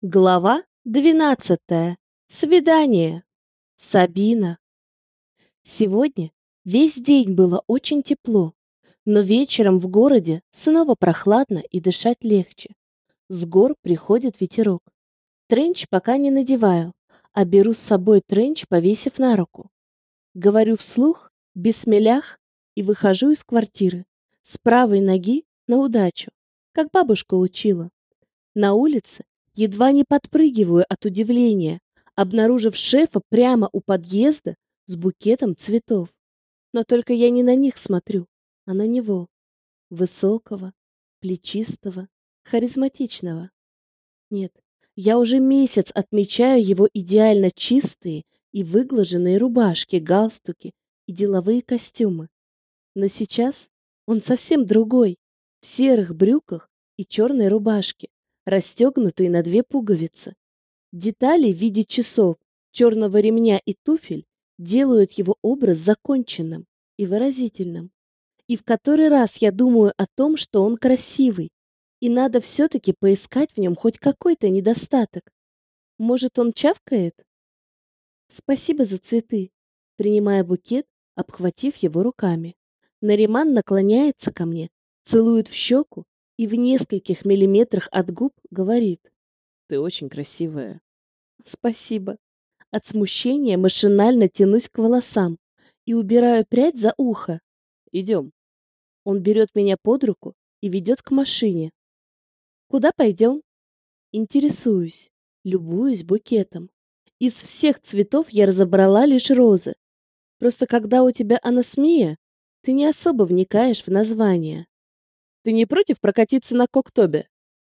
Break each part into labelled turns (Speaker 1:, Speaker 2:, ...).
Speaker 1: Глава двенадцатая. Свидание. Сабина. Сегодня весь день было очень тепло, но вечером в городе снова прохладно и дышать легче. С гор приходит ветерок. Тренч пока не надеваю, а беру с собой тренч, повесив на руку. Говорю вслух, без смелях, и выхожу из квартиры. С правой ноги на удачу, как бабушка учила. На улице Едва не подпрыгиваю от удивления, обнаружив шефа прямо у подъезда с букетом цветов. Но только я не на них смотрю, а на него. Высокого, плечистого, харизматичного. Нет, я уже месяц отмечаю его идеально чистые и выглаженные рубашки, галстуки и деловые костюмы. Но сейчас он совсем другой, в серых брюках и черной рубашке, расстегнутые на две пуговицы. Детали в виде часов, черного ремня и туфель делают его образ законченным и выразительным. И в который раз я думаю о том, что он красивый, и надо все-таки поискать в нем хоть какой-то недостаток. Может, он чавкает? Спасибо за цветы, принимая букет, обхватив его руками. Нариман наклоняется ко мне, целует в щеку и в нескольких миллиметрах от губ говорит. «Ты очень красивая». «Спасибо». От смущения машинально тянусь к волосам и убираю прядь за ухо. «Идем». Он берет меня под руку и ведет к машине. «Куда пойдем?» Интересуюсь, любуюсь букетом. Из всех цветов я разобрала лишь розы. Просто когда у тебя анасмия, ты не особо вникаешь в название. Ты не против прокатиться на Коктобе?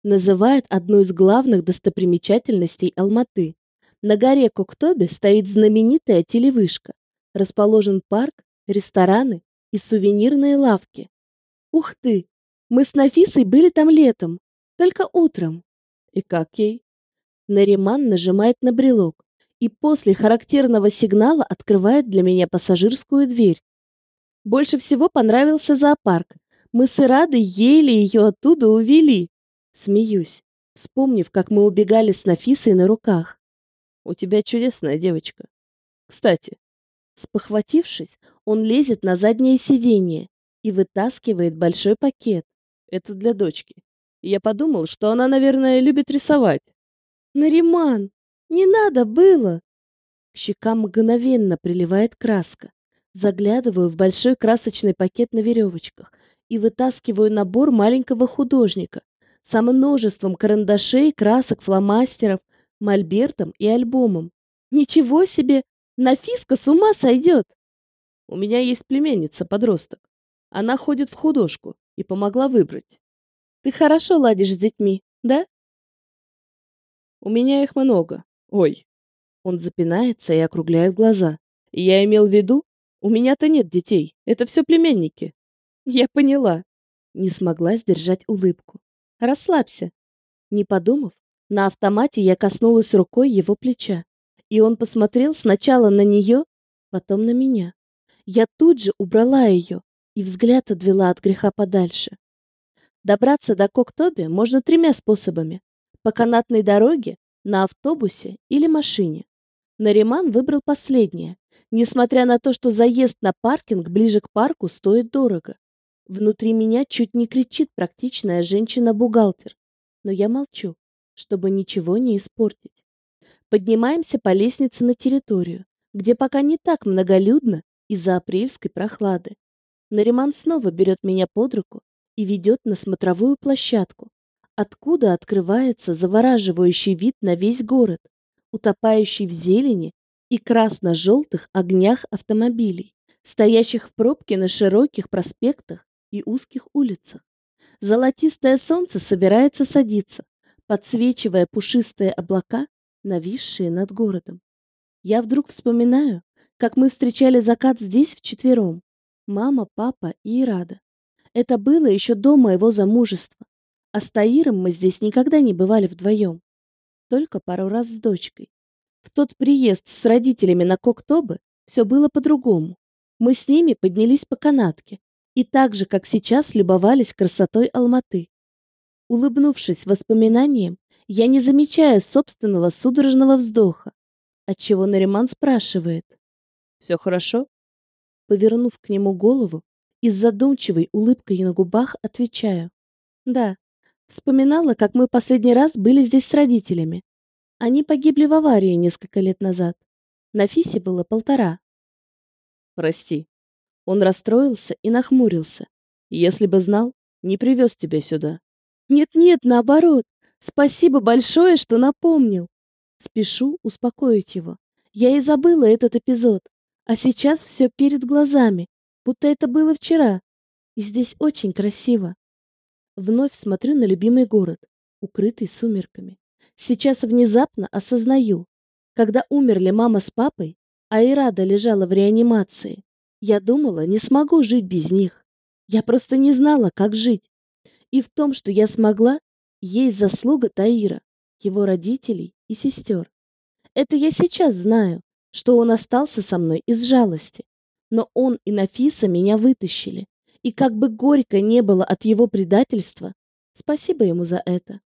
Speaker 1: Называет одну из главных достопримечательностей Алматы. На горе Коктобе стоит знаменитая телевышка. Расположен парк, рестораны и сувенирные лавки. Ух ты! Мы с Нафисой были там летом, только утром. И как ей? Нариман нажимает на брелок и после характерного сигнала открывает для меня пассажирскую дверь. Больше всего понравился зоопарк, мы с Ирадой еле ее оттуда увели. Смеюсь, вспомнив, как мы убегали с Нафисой на руках. У тебя чудесная девочка. Кстати, спохватившись, он лезет на заднее сиденье и вытаскивает большой пакет. Это для дочки. Я подумал, что она, наверное, любит рисовать. Нариман, не надо было. К щекам мгновенно приливает краска. Заглядываю в большой красочный пакет на веревочках и вытаскиваю набор маленького художника со множеством карандашей, красок, фломастеров, мольбертом и альбомом. Ничего себе! Нафиска с ума сойдет! У меня есть племянница-подросток. Она ходит в художку и помогла выбрать. Ты хорошо ладишь с детьми, да? У меня их много. Ой. Он запинается и округляет глаза. Я имел в виду, у меня-то нет детей. Это все племянники. Я поняла. Не смогла сдержать улыбку. Расслабься. Не подумав, на автомате я коснулась рукой его плеча, и он посмотрел сначала на нее, потом на меня. Я тут же убрала ее и взгляд отвела от греха подальше. Добраться до Коктоби можно тремя способами. По канатной дороге, на автобусе или машине. Нариман выбрал последнее, несмотря на то, что заезд на паркинг ближе к парку стоит дорого. Внутри меня чуть не кричит практичная женщина-бухгалтер, но я молчу, чтобы ничего не испортить. Поднимаемся по лестнице на территорию, где пока не так многолюдно из-за апрельской прохлады. Нариман снова берет меня под руку и ведет на смотровую площадку, откуда открывается завораживающий вид на весь город, утопающий в зелени и красно-желтых огнях автомобилей, стоящих в пробке на широких проспектах и узких улицах. Золотистое солнце собирается садиться, подсвечивая пушистые облака, нависшие над городом. Я вдруг вспоминаю, как мы встречали закат здесь вчетвером. Мама, папа и Ирада. Это было еще до моего замужества. А с Таиром мы здесь никогда не бывали вдвоем. Только пару раз с дочкой. В тот приезд с родителями на Коктобы все было по-другому. Мы с ними поднялись по канатке, и так же, как сейчас, любовались красотой Алматы. Улыбнувшись воспоминаниям, Я не замечаю собственного судорожного вздоха, отчего Нариман спрашивает. «Все хорошо?» Повернув к нему голову и с задумчивой улыбкой на губах отвечаю. «Да, вспоминала, как мы последний раз были здесь с родителями. Они погибли в аварии несколько лет назад. На Фисе было полтора».
Speaker 2: «Прости». Он расстроился и нахмурился. «Если бы знал, не привез тебя сюда».
Speaker 1: «Нет-нет, наоборот. Спасибо большое, что напомнил». Спешу успокоить его. Я и забыла этот эпизод, а сейчас все перед глазами, будто это было вчера. И здесь очень красиво. Вновь смотрю на любимый город, укрытый сумерками. Сейчас внезапно осознаю, когда умерли мама с папой, а Ирада лежала в реанимации, я думала, не смогу жить без них. Я просто не знала, как жить. И в том, что я смогла, есть заслуга Таира, его родителей и сестер. Это я сейчас знаю, что он остался со мной из жалости. Но он и Нафиса меня вытащили. И как бы горько не было от его предательства, спасибо ему за это.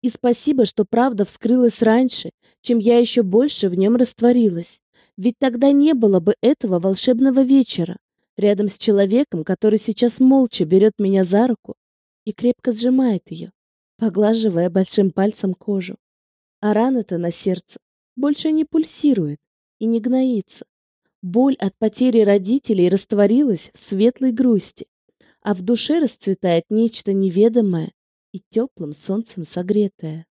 Speaker 1: И спасибо, что правда вскрылась раньше, чем я еще больше в нем растворилась. Ведь тогда не было бы этого волшебного вечера рядом с человеком, который сейчас молча берет меня за руку и крепко сжимает ее, поглаживая большим пальцем кожу. А рана-то на сердце больше не пульсирует и не гноится. Боль от потери родителей растворилась в светлой грусти, а в душе расцветает нечто неведомое и теплым солнцем согретое.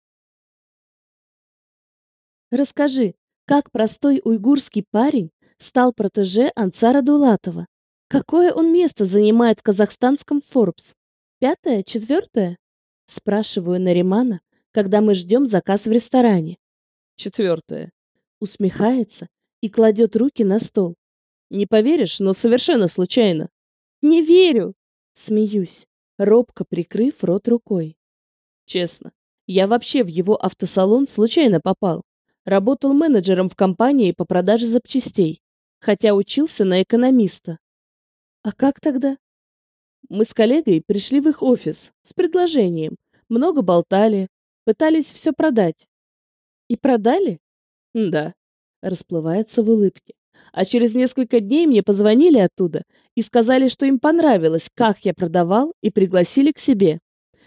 Speaker 1: Расскажи, как простой уйгурский парень стал протеже Ансара Дулатова? Какое он место занимает в казахстанском Forbes? Пятое, четвертое? Спрашиваю Наримана, когда мы ждем заказ в ресторане.
Speaker 2: Четвертое.
Speaker 1: Усмехается и кладет руки на стол.
Speaker 2: Не поверишь, но совершенно случайно.
Speaker 1: Не верю. Смеюсь, робко прикрыв рот рукой.
Speaker 2: Честно, я вообще в его автосалон случайно попал. Работал менеджером в компании по продаже запчастей, хотя учился на экономиста.
Speaker 1: А как тогда?
Speaker 2: Мы с коллегой пришли в их офис с предложением. Много болтали, пытались все продать.
Speaker 1: И продали?
Speaker 2: Да. Расплывается в улыбке. А через несколько дней мне позвонили оттуда и сказали, что им понравилось, как я продавал, и пригласили к себе.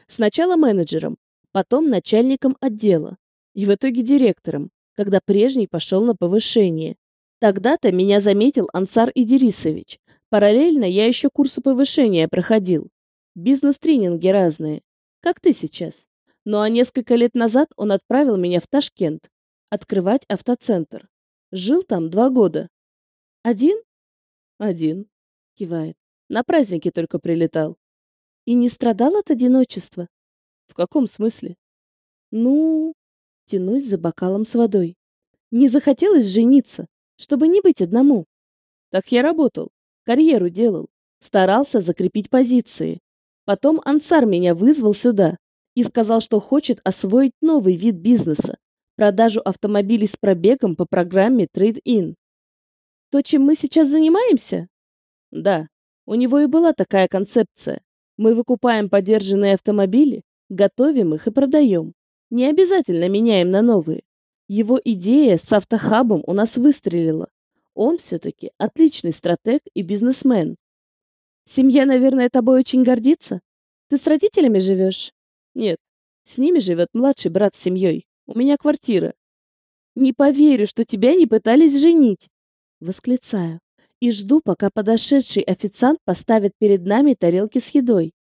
Speaker 2: Сначала менеджером, потом начальником отдела и в итоге директором, когда прежний пошел на повышение. Тогда-то меня заметил Ансар Идирисович, Параллельно я еще курсы повышения проходил. Бизнес-тренинги разные. Как ты сейчас. Ну а несколько лет назад он отправил меня в Ташкент. Открывать автоцентр. Жил там два года.
Speaker 1: Один?
Speaker 2: Один. Кивает. На праздники только прилетал.
Speaker 1: И не страдал от одиночества?
Speaker 2: В каком смысле?
Speaker 1: Ну, тянусь за бокалом с водой. Не захотелось жениться, чтобы не быть одному.
Speaker 2: Так я работал. Карьеру делал, старался закрепить позиции. Потом Ансар меня вызвал сюда и сказал, что хочет освоить новый вид бизнеса – продажу автомобилей с пробегом по программе Trade-in.
Speaker 1: То, чем мы сейчас занимаемся?
Speaker 2: Да, у него и была такая концепция. Мы выкупаем подержанные автомобили, готовим их и продаем. Не обязательно меняем на новые. Его идея с автохабом у нас выстрелила. Он все-таки отличный стратег и бизнесмен.
Speaker 1: Семья, наверное, тобой очень гордится? Ты с родителями живешь?
Speaker 2: Нет, с ними живет младший брат с семьей. У меня квартира.
Speaker 1: Не поверю, что тебя не пытались женить. Восклицаю и жду, пока подошедший официант поставит перед нами тарелки с едой.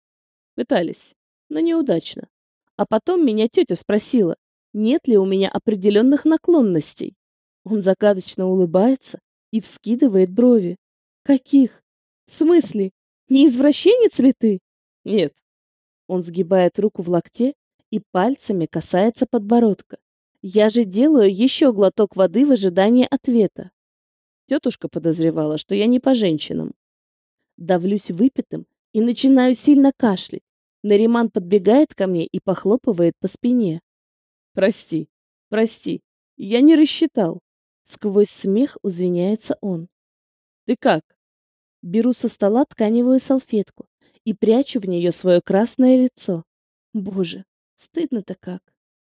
Speaker 2: Пытались, но неудачно. А потом меня тетя спросила, нет ли у меня определенных наклонностей. Он загадочно улыбается и вскидывает брови.
Speaker 1: Каких? В смысле? Не извращенец ли ты?
Speaker 2: Нет.
Speaker 1: Он сгибает руку в локте и пальцами касается подбородка. Я же делаю еще глоток воды в ожидании ответа.
Speaker 2: Тетушка подозревала, что я не по женщинам.
Speaker 1: Давлюсь выпитым и начинаю сильно кашлять. Нариман подбегает ко мне и похлопывает по спине.
Speaker 2: Прости, прости, я не рассчитал.
Speaker 1: Сквозь смех узвиняется он.
Speaker 2: «Ты как?»
Speaker 1: Беру со стола тканевую салфетку и прячу в нее свое красное лицо. Боже, стыдно-то как.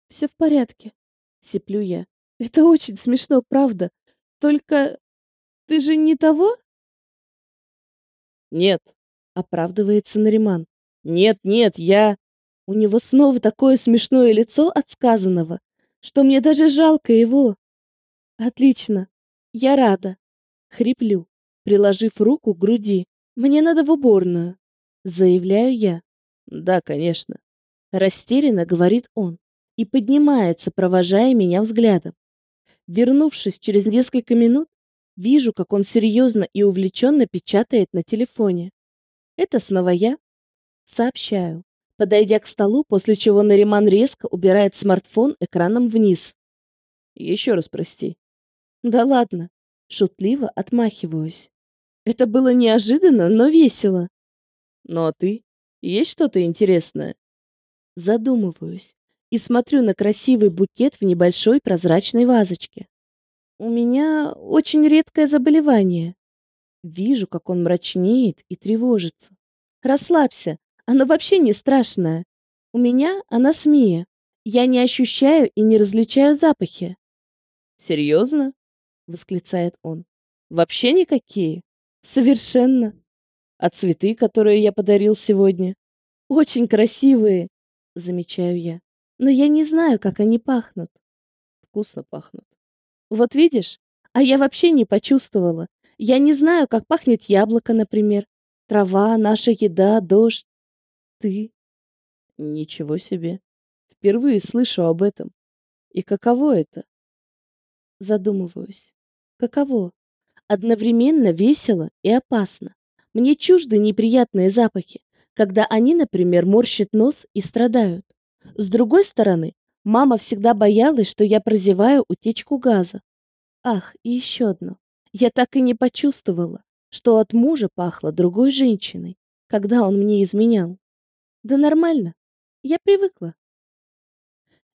Speaker 2: Все в порядке, сиплю я. Это очень смешно, правда. Только ты же не того?
Speaker 1: Нет, оправдывается Нариман. Нет, нет, я... У него снова такое смешное лицо от сказанного, что мне даже жалко его. Отлично, я рада. Хриплю, приложив руку к груди. Мне надо в уборную. Заявляю я. Да, конечно. Растерянно говорит он и поднимается, провожая меня взглядом. Вернувшись через несколько минут, вижу, как он серьезно и увлеченно печатает на телефоне. Это снова я. Сообщаю, подойдя к столу, после чего Нариман резко убирает смартфон экраном вниз. Еще раз прости. Да ладно, шутливо отмахиваюсь. Это было неожиданно, но весело. Ну а ты? Есть что-то интересное? Задумываюсь и смотрю на красивый букет в небольшой прозрачной вазочке. У меня очень редкое заболевание. Вижу, как он мрачнеет и тревожится. Расслабься, оно вообще не страшное. У меня анасмия. Я не ощущаю и не различаю запахи. Серьезно? восклицает он. Вообще никакие? Совершенно. А цветы, которые я подарил сегодня, очень красивые, замечаю я. Но я не знаю, как они пахнут. Вкусно пахнут. Вот видишь? А я вообще не почувствовала. Я не знаю, как пахнет яблоко, например. Трава, наша еда, дождь. Ты? Ничего себе. Впервые слышу об этом. И каково это? Задумываюсь. Каково? Одновременно весело и опасно. Мне чужды неприятные запахи, когда они, например, морщат нос и страдают. С другой стороны, мама всегда боялась, что я прозеваю утечку газа. Ах, и еще одно. Я так и не почувствовала, что от мужа пахло другой женщиной, когда он мне изменял. Да нормально. Я привыкла.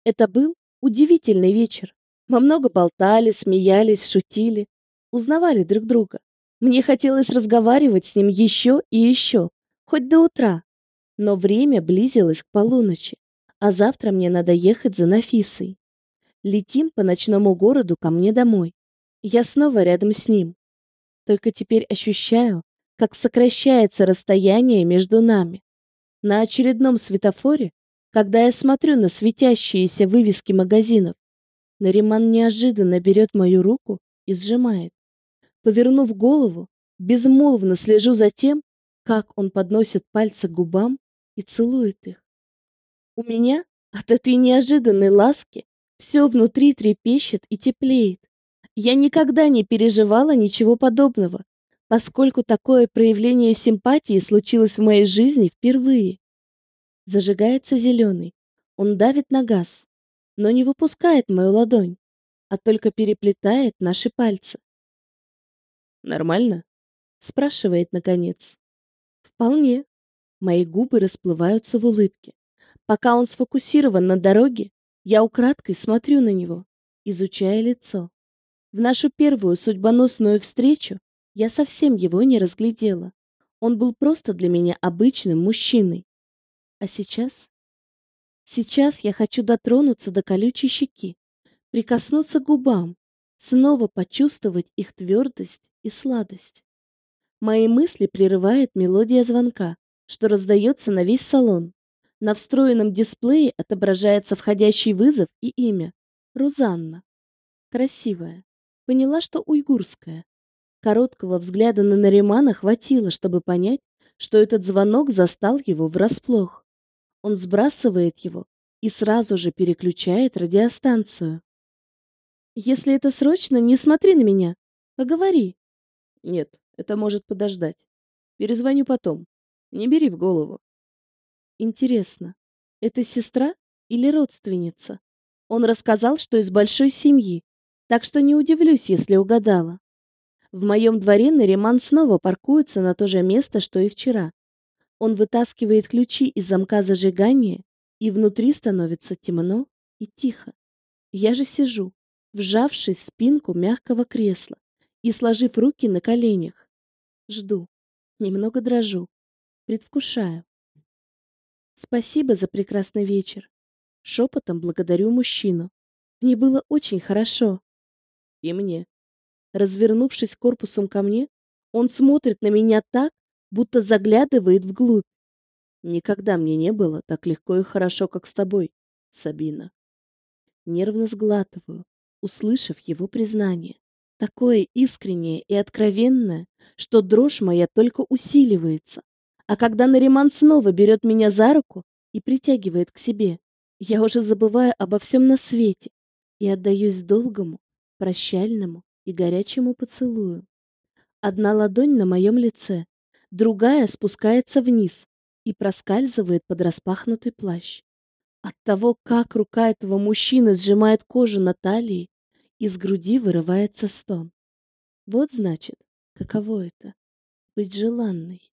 Speaker 1: Это был удивительный вечер. Мы много болтали, смеялись, шутили, узнавали друг друга. Мне хотелось разговаривать с ним еще и еще, хоть до утра. Но время близилось к полуночи, а завтра мне надо ехать за Нафисой. Летим по ночному городу ко мне домой. Я снова рядом с ним. Только теперь ощущаю, как сокращается расстояние между нами. На очередном светофоре, когда я смотрю на светящиеся вывески магазинов, Нариман неожиданно берет мою руку и сжимает. Повернув голову, безмолвно слежу за тем, как он подносит пальцы к губам и целует их. У меня от этой неожиданной ласки все внутри трепещет и теплеет. Я никогда не переживала ничего подобного, поскольку такое проявление симпатии случилось в моей жизни впервые. Зажигается зеленый. Он давит на газ, но не выпускает мою ладонь, а только переплетает наши пальцы. «Нормально?» — спрашивает наконец. «Вполне». Мои губы расплываются в улыбке. Пока он сфокусирован на дороге, я украдкой смотрю на него, изучая лицо. В нашу первую судьбоносную встречу я совсем его не разглядела. Он был просто для меня обычным мужчиной. А сейчас? Сейчас я хочу дотронуться до колючей щеки, прикоснуться к губам, снова почувствовать их твердость и сладость. Мои мысли прерывает мелодия звонка, что раздается на весь салон. На встроенном дисплее отображается входящий вызов и имя. Рузанна. Красивая. Поняла, что уйгурская. Короткого взгляда на Наримана хватило, чтобы понять, что этот звонок застал его врасплох. Он сбрасывает его и сразу же переключает радиостанцию. «Если это срочно, не смотри на меня. Поговори». «Нет, это может подождать. Перезвоню потом. Не бери в голову». Интересно, это сестра или родственница? Он рассказал, что из большой семьи, так что не удивлюсь, если угадала. В моем дворе Нариман снова паркуется на то же место, что и вчера. Он вытаскивает ключи из замка зажигания, и внутри становится темно и тихо. Я же сижу, вжавшись в спинку мягкого кресла и сложив руки на коленях. Жду, немного дрожу, предвкушаю. Спасибо за прекрасный вечер. Шепотом благодарю мужчину. Мне было очень хорошо.
Speaker 2: И мне.
Speaker 1: Развернувшись корпусом ко мне, он смотрит на меня так, будто заглядывает вглубь.
Speaker 2: Никогда мне не было так легко и хорошо, как с тобой, Сабина.
Speaker 1: Нервно сглатываю, услышав его признание. Такое искреннее и откровенное, что дрожь моя только усиливается. А когда Нариман снова берет меня за руку и притягивает к себе, я уже забываю обо всем на свете и отдаюсь долгому, прощальному и горячему поцелую. Одна ладонь на моем лице, другая спускается вниз и проскальзывает под распахнутый плащ. От того, как рука этого мужчины сжимает кожу на талии, из груди вырывается стон. Вот значит, каково это — быть желанной.